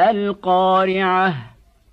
القارعة.